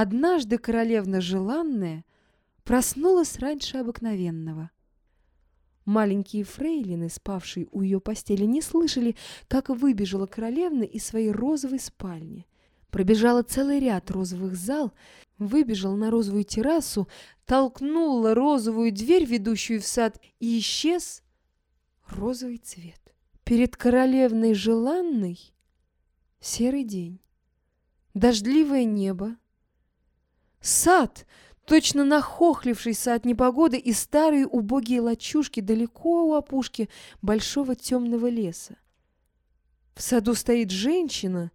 Однажды королевна желанная проснулась раньше обыкновенного. Маленькие фрейлины, спавшие у ее постели, не слышали, как выбежала королевна из своей розовой спальни. Пробежала целый ряд розовых зал, выбежала на розовую террасу, толкнула розовую дверь, ведущую в сад, и исчез розовый цвет. Перед королевной желанной серый день, дождливое небо, сад, точно нахохлившийся от непогоды, и старые убогие лачушки далеко у опушки большого темного леса. В саду стоит женщина,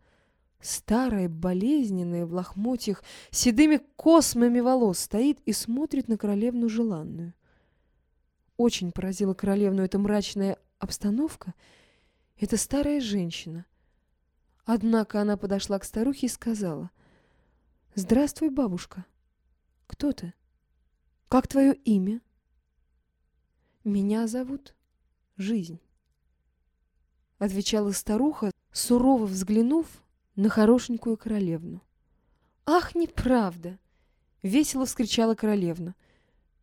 старая, болезненная, в лохмотьях, седыми космами волос, стоит и смотрит на королевну желанную. Очень поразила королевну эта мрачная обстановка, эта старая женщина. Однако она подошла к старухе и сказала, «Здравствуй, бабушка». Кто ты? Как твое имя? Меня зовут Жизнь. Отвечала старуха, сурово взглянув на хорошенькую королевну. Ах, неправда! Весело вскричала королевна.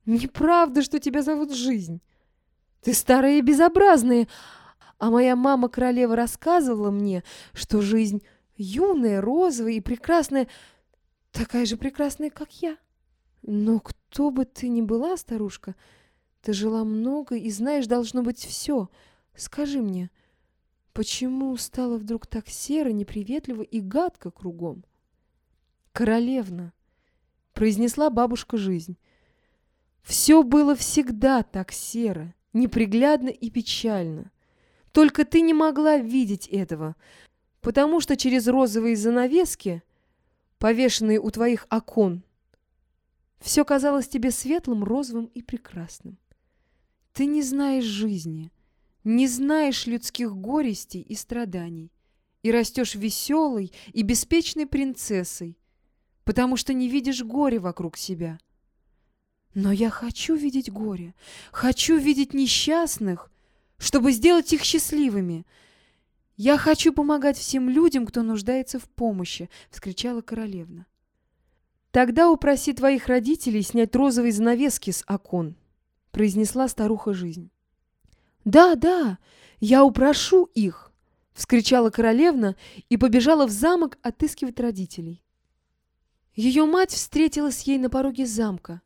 Неправда, что тебя зовут Жизнь. Ты старая и безобразная, а моя мама королева рассказывала мне, что жизнь юная, розовая и прекрасная, такая же прекрасная, как я. Но кто бы ты ни была, старушка, ты жила много и знаешь, должно быть, все. Скажи мне, почему стало вдруг так серо, неприветливо и гадко кругом? Королевна, произнесла бабушка жизнь. Все было всегда так серо, неприглядно и печально. Только ты не могла видеть этого, потому что через розовые занавески, повешенные у твоих окон, все казалось тебе светлым, розовым и прекрасным. Ты не знаешь жизни, не знаешь людских горестей и страданий, и растешь веселой и беспечной принцессой, потому что не видишь горя вокруг себя. Но я хочу видеть горе, хочу видеть несчастных, чтобы сделать их счастливыми. Я хочу помогать всем людям, кто нуждается в помощи, — вскричала королевна. «Тогда упроси твоих родителей снять розовые занавески с окон», — произнесла старуха жизнь. «Да, да, я упрошу их!» — вскричала королевна и побежала в замок отыскивать родителей. Ее мать встретилась ей на пороге замка.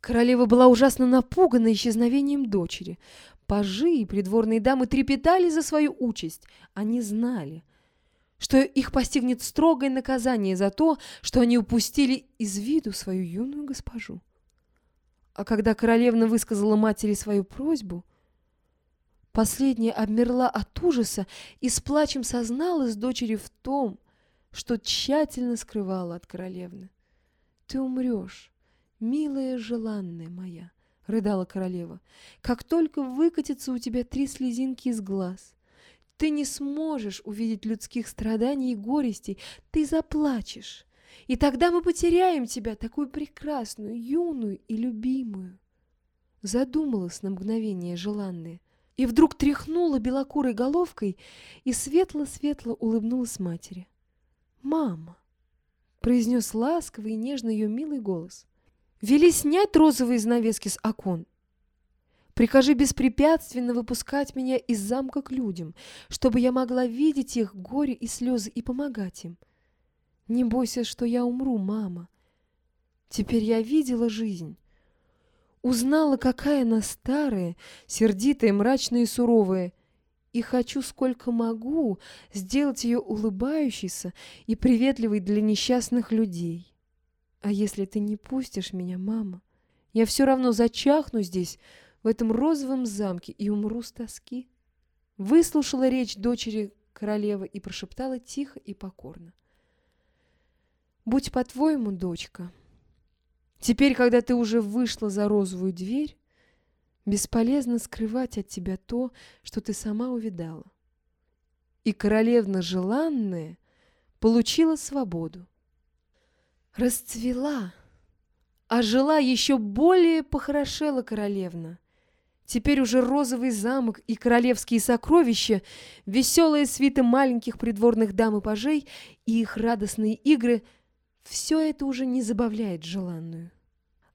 Королева была ужасно напугана исчезновением дочери. Пажи и придворные дамы трепетали за свою участь. Они знали, что их постигнет строгое наказание за то, что они упустили из виду свою юную госпожу. А когда королевна высказала матери свою просьбу, последняя обмерла от ужаса и с плачем созналась дочери в том, что тщательно скрывала от королевны. «Ты умрешь, милая желанная моя», — рыдала королева, — «как только выкатятся у тебя три слезинки из глаз». Ты не сможешь увидеть людских страданий и горестей, ты заплачешь. И тогда мы потеряем тебя, такую прекрасную, юную и любимую. Задумалась на мгновение желанная, и вдруг тряхнула белокурой головкой и светло-светло улыбнулась матери. «Мама!» — произнес ласковый и нежно ее милый голос. «Вели снять розовые занавески с окон!» Прикажи беспрепятственно выпускать меня из замка к людям, чтобы я могла видеть их горе и слезы и помогать им. Не бойся, что я умру, мама. Теперь я видела жизнь. Узнала, какая она старая, сердитая, мрачная и суровая, и хочу, сколько могу, сделать ее улыбающейся и приветливой для несчастных людей. А если ты не пустишь меня, мама, я все равно зачахну здесь, в этом розовом замке и умру с тоски. Выслушала речь дочери королевы и прошептала тихо и покорно. Будь по-твоему, дочка, теперь, когда ты уже вышла за розовую дверь, бесполезно скрывать от тебя то, что ты сама увидала. И королевна желанная получила свободу. Расцвела, а жила еще более похорошела королевна — Теперь уже розовый замок и королевские сокровища, веселые свиты маленьких придворных дам и пажей и их радостные игры — все это уже не забавляет желанную.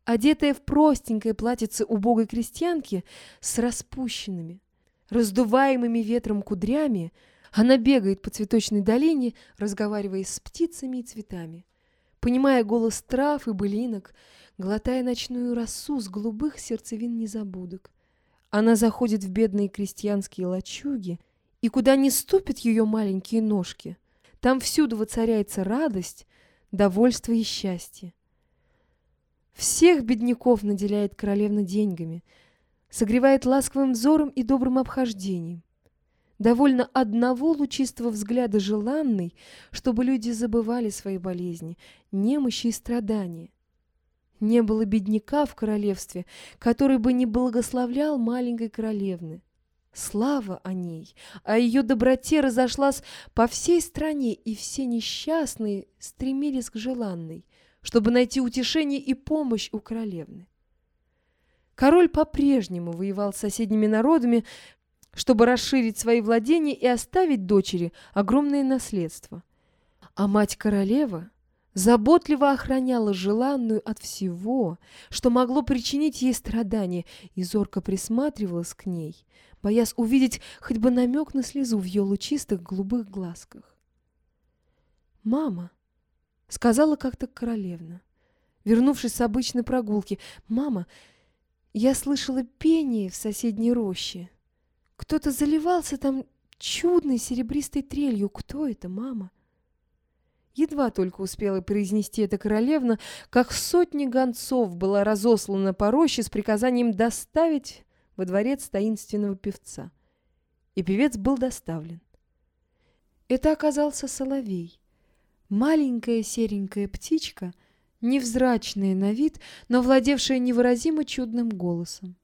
Одетая в простенькое платьице убогой крестьянки с распущенными, раздуваемыми ветром кудрями, она бегает по цветочной долине, разговаривая с птицами и цветами, понимая голос трав и былинок, глотая ночную росу с голубых сердцевин незабудок. Она заходит в бедные крестьянские лачуги, и куда не ступят ее маленькие ножки, там всюду воцаряется радость, довольство и счастье. Всех бедняков наделяет королевна деньгами, согревает ласковым взором и добрым обхождением. Довольно одного лучистого взгляда желанный, чтобы люди забывали свои болезни, немощи и страдания. Не было бедняка в королевстве, который бы не благословлял маленькой королевны. Слава о ней, о ее доброте разошлась по всей стране, и все несчастные стремились к желанной, чтобы найти утешение и помощь у королевны. Король по-прежнему воевал с соседними народами, чтобы расширить свои владения и оставить дочери огромное наследство. А мать-королева заботливо охраняла желанную от всего, что могло причинить ей страдания, и зорко присматривалась к ней, боясь увидеть хоть бы намек на слезу в ее лучистых голубых глазках. «Мама», — сказала как-то королевна, вернувшись с обычной прогулки, «мама, я слышала пение в соседней роще. Кто-то заливался там чудной серебристой трелью. Кто это, мама?» Едва только успела произнести это королевна, как сотни гонцов была разослана по роще с приказанием доставить во дворец таинственного певца. И певец был доставлен. Это оказался соловей. Маленькая серенькая птичка, невзрачная на вид, но владевшая невыразимо чудным голосом.